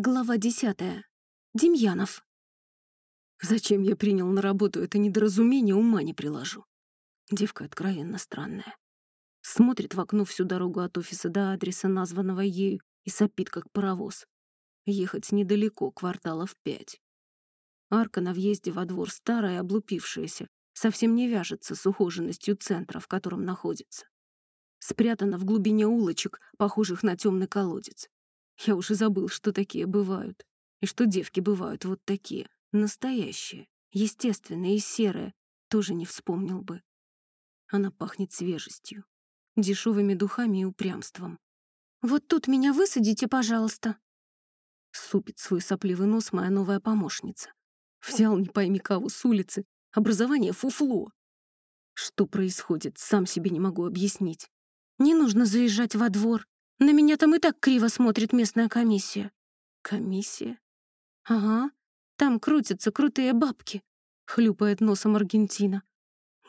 Глава десятая. Демьянов. Зачем я принял на работу это недоразумение, ума не приложу. Девка откровенно странная. Смотрит в окно всю дорогу от офиса до адреса, названного ею, и сопит, как паровоз. Ехать недалеко, кварталов пять. Арка на въезде во двор старая, облупившаяся, совсем не вяжется с ухоженностью центра, в котором находится. Спрятана в глубине улочек, похожих на темный колодец. Я уже забыл, что такие бывают. И что девки бывают вот такие, настоящие, естественные и серые, тоже не вспомнил бы. Она пахнет свежестью, дешевыми духами и упрямством. «Вот тут меня высадите, пожалуйста!» Супит свой сопливый нос моя новая помощница. Взял не пойми кого с улицы, образование фуфло. Что происходит, сам себе не могу объяснить. Не нужно заезжать во двор, на меня там и так криво смотрит местная комиссия. Комиссия? Ага, там крутятся крутые бабки, хлюпает носом Аргентина.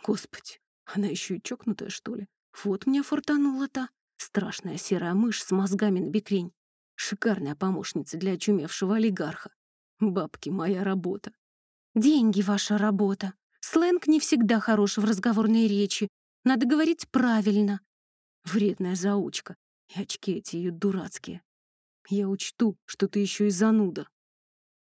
Господи, она еще и чокнутая, что ли? Вот мне фортанула-то. Страшная серая мышь с мозгами на бекрень. Шикарная помощница для очумевшего олигарха. Бабки — моя работа. Деньги — ваша работа. Сленг не всегда хорош в разговорной речи. Надо говорить правильно. Вредная заучка. И очки эти ее дурацкие. Я учту, что ты еще и зануда.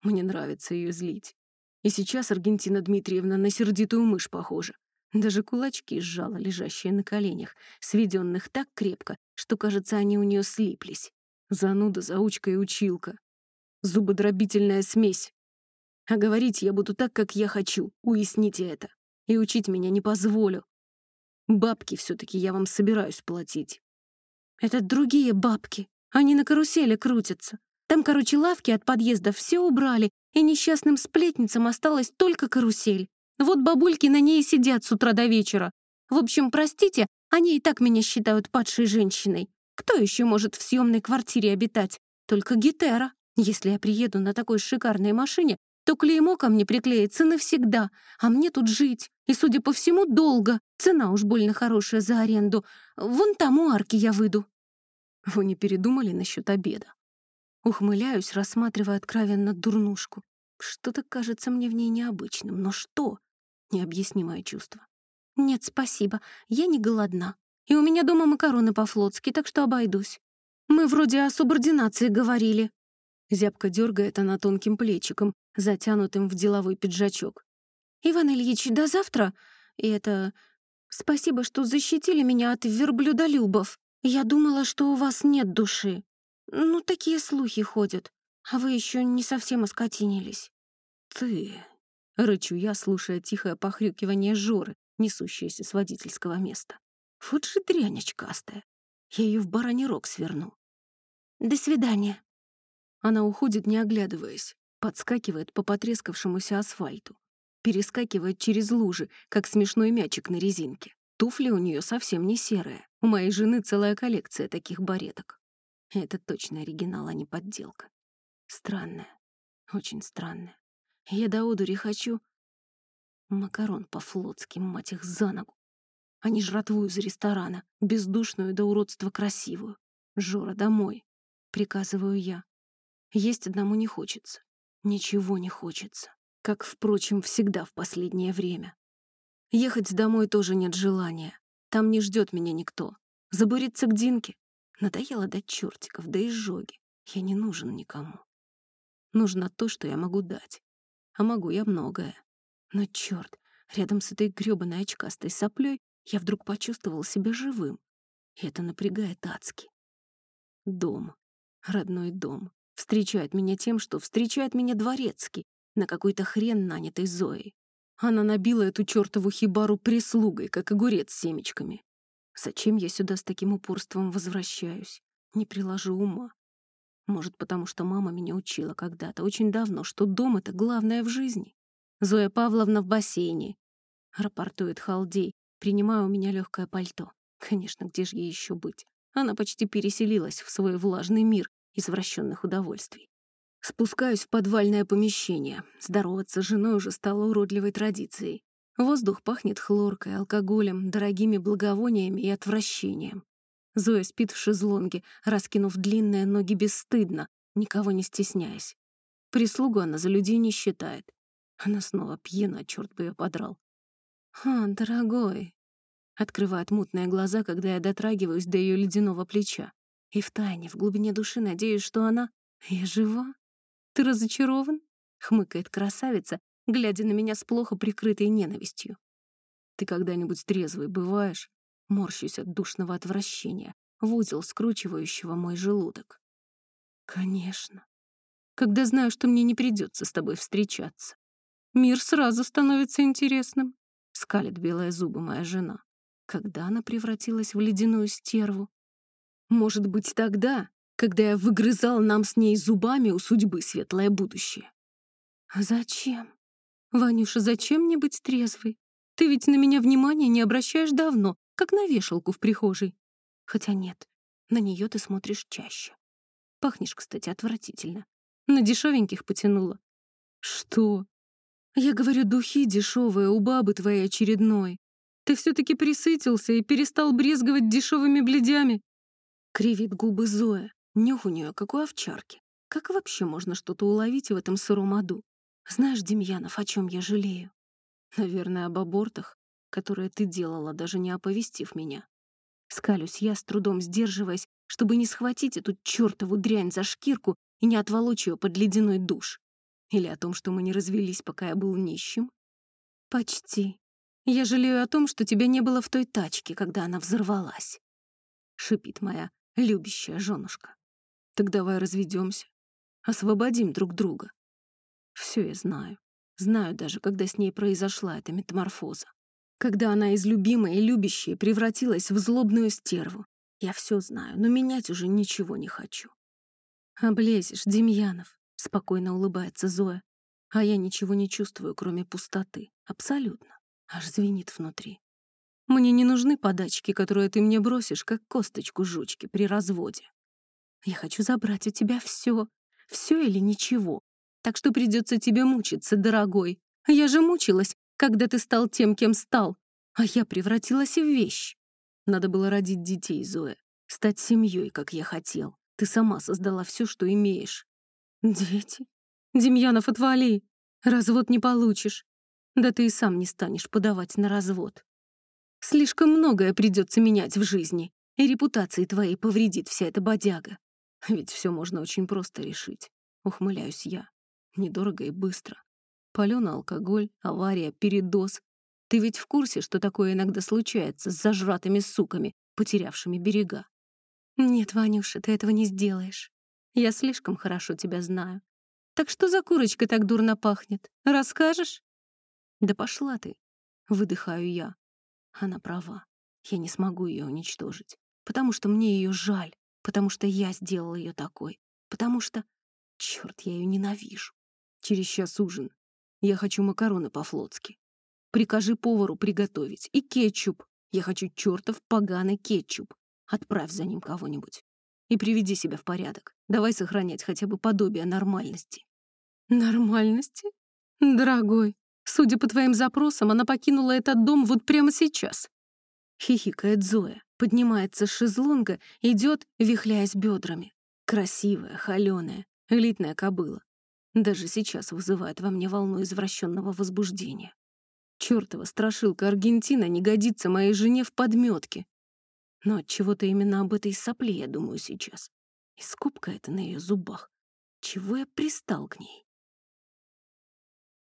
Мне нравится ее злить. И сейчас Аргентина Дмитриевна на сердитую мышь похожа. Даже кулачки сжала, лежащие на коленях, сведенных так крепко, что, кажется, они у нее слиплись. Зануда, заучка и училка. Зубодробительная смесь. А говорить я буду так, как я хочу, уясните это. И учить меня не позволю. Бабки все таки я вам собираюсь платить. Это другие бабки. Они на карусели крутятся. Там, короче, лавки от подъезда все убрали, и несчастным сплетницам осталась только карусель. Вот бабульки на ней сидят с утра до вечера. В общем, простите, они и так меня считают падшей женщиной. Кто еще может в съемной квартире обитать? Только Гетера. Если я приеду на такой шикарной машине, то клеймо ко мне приклеится навсегда, а мне тут жить. И, судя по всему, долго. Цена уж больно хорошая за аренду. Вон там у арки я выйду. Вы не передумали насчет обеда? Ухмыляюсь, рассматривая откровенно дурнушку. Что-то кажется мне в ней необычным. Но что? Необъяснимое чувство. Нет, спасибо, я не голодна. И у меня дома макароны по-флотски, так что обойдусь. Мы вроде о субординации говорили. Зябко дергает она тонким плечиком, затянутым в деловой пиджачок. «Иван Ильич, до завтра? И это... Спасибо, что защитили меня от верблюдолюбов. «Я думала, что у вас нет души. Ну, такие слухи ходят. А вы еще не совсем оскотинились». «Ты...» — рычу я, слушая тихое похрюкивание Жоры, несущееся с водительского места. «Вот же дрянь очкастая. Я ее в бараний рог сверну». «До свидания». Она уходит, не оглядываясь, подскакивает по потрескавшемуся асфальту, перескакивает через лужи, как смешной мячик на резинке. Туфли у нее совсем не серые. У моей жены целая коллекция таких бареток. Это точно оригинал, а не подделка. Странная, очень странная. Я до одури хочу... Макарон по-флотски, мать их, за ногу. А не жратву из ресторана, бездушную до уродства красивую. Жора, домой. Приказываю я. Есть одному не хочется. Ничего не хочется. Как, впрочем, всегда в последнее время. Ехать домой тоже нет желания. Там не ждет меня никто. Забуриться к Динке. Надоело до чертиков, до изжоги. Я не нужен никому. Нужно то, что я могу дать. А могу я многое. Но черт, рядом с этой грёбаной очкастой соплей я вдруг почувствовал себя живым. И это напрягает адски. Дом. Родной дом. Встречает меня тем, что встречает меня дворецкий на какой-то хрен нанятой Зоей. Она набила эту чертову хибару прислугой, как огурец с семечками. Зачем я сюда с таким упорством возвращаюсь? Не приложу ума. Может, потому что мама меня учила когда-то, очень давно, что дом — это главное в жизни. Зоя Павловна в бассейне. Рапортует Халдей, принимая у меня легкое пальто. Конечно, где же ей еще быть? Она почти переселилась в свой влажный мир извращенных удовольствий. Спускаюсь в подвальное помещение. Здороваться с женой уже стало уродливой традицией. Воздух пахнет хлоркой, алкоголем, дорогими благовониями и отвращением. Зоя спит в шезлонге, раскинув длинные ноги бесстыдно, никого не стесняясь. Прислугу она за людей не считает. Она снова пьяна, черт бы ее подрал. «А, дорогой», — открывает мутные глаза, когда я дотрагиваюсь до ее ледяного плеча. И втайне, в глубине души надеюсь, что она... Я жива? Ты разочарован? Хмыкает красавица, глядя на меня с плохо прикрытой ненавистью. Ты когда-нибудь трезвый бываешь? Морщусь от душного отвращения, в узел скручивающего мой желудок. Конечно. Когда знаю, что мне не придется с тобой встречаться. Мир сразу становится интересным. Скалит белые зубы моя жена. Когда она превратилась в ледяную стерву? Может быть, тогда, когда я выгрызал нам с ней зубами у судьбы светлое будущее. Зачем? Ванюша, зачем мне быть трезвой? Ты ведь на меня внимания не обращаешь давно, как на вешалку в прихожей. Хотя нет, на нее ты смотришь чаще. Пахнешь, кстати, отвратительно. На дешевеньких потянула. Что? Я говорю, духи дешевые у бабы твоей очередной. Ты все-таки присытился и перестал брезговать дешевыми бледями. Кривит губы Зоя. Нюх у нее, как у овчарки. Как вообще можно что-то уловить в этом сыром аду? Знаешь, Демьянов, о чем я жалею? Наверное, об абортах, которые ты делала, даже не оповестив меня. Скалюсь я, с трудом сдерживаясь, чтобы не схватить эту чертову дрянь за шкирку и не отволочь ее под ледяной душ. Или о том, что мы не развелись, пока я был нищим? Почти. Я жалею о том, что тебя не было в той тачке, когда она взорвалась. Шипит моя любящая женушка. Так давай разведемся, освободим друг друга. Все я знаю. Знаю даже, когда с ней произошла эта метаморфоза. Когда она из любимой и любящей превратилась в злобную стерву. Я все знаю, но менять уже ничего не хочу. Облезешь, Демьянов. Спокойно улыбается Зоя. А я ничего не чувствую, кроме пустоты. Абсолютно. Аж звенит внутри. Мне не нужны подачки, которые ты мне бросишь, как косточку жучки при разводе. Я хочу забрать у тебя все, все или ничего. Так что придется тебе мучиться, дорогой. Я же мучилась, когда ты стал тем, кем стал. А я превратилась в вещь. Надо было родить детей, Зоя. Стать семьей, как я хотел. Ты сама создала все, что имеешь. Дети? Демьянов, отвали. Развод не получишь. Да ты и сам не станешь подавать на развод. Слишком многое придется менять в жизни, и репутации твоей повредит вся эта бодяга. Ведь все можно очень просто решить. Ухмыляюсь я. Недорого и быстро. Палёный алкоголь, авария, передоз. Ты ведь в курсе, что такое иногда случается с зажратыми суками, потерявшими берега? Нет, Ванюша, ты этого не сделаешь. Я слишком хорошо тебя знаю. Так что за курочкой так дурно пахнет? Расскажешь? Да пошла ты. Выдыхаю я. Она права. Я не смогу ее уничтожить. Потому что мне ее жаль. Потому что я сделал ее такой. Потому что... Черт, я ее ненавижу. Через час ужин. Я хочу макароны по-флотски. Прикажи повару приготовить. И кетчуп. Я хочу чертов поганый кетчуп. Отправь за ним кого-нибудь и приведи себя в порядок. Давай сохранять хотя бы подобие нормальности». «Нормальности? Дорогой, судя по твоим запросам, она покинула этот дом вот прямо сейчас». Хихикает Зоя, поднимается с шезлонга, идет, вихляясь бедрами. Красивая, холеная, элитная кобыла. Даже сейчас вызывает во мне волну извращенного возбуждения. Чёртова страшилка Аргентина не годится моей жене в подметке. Но от чего то именно об этой сопле я думаю сейчас. И скупка это на ее зубах. Чего я пристал к ней?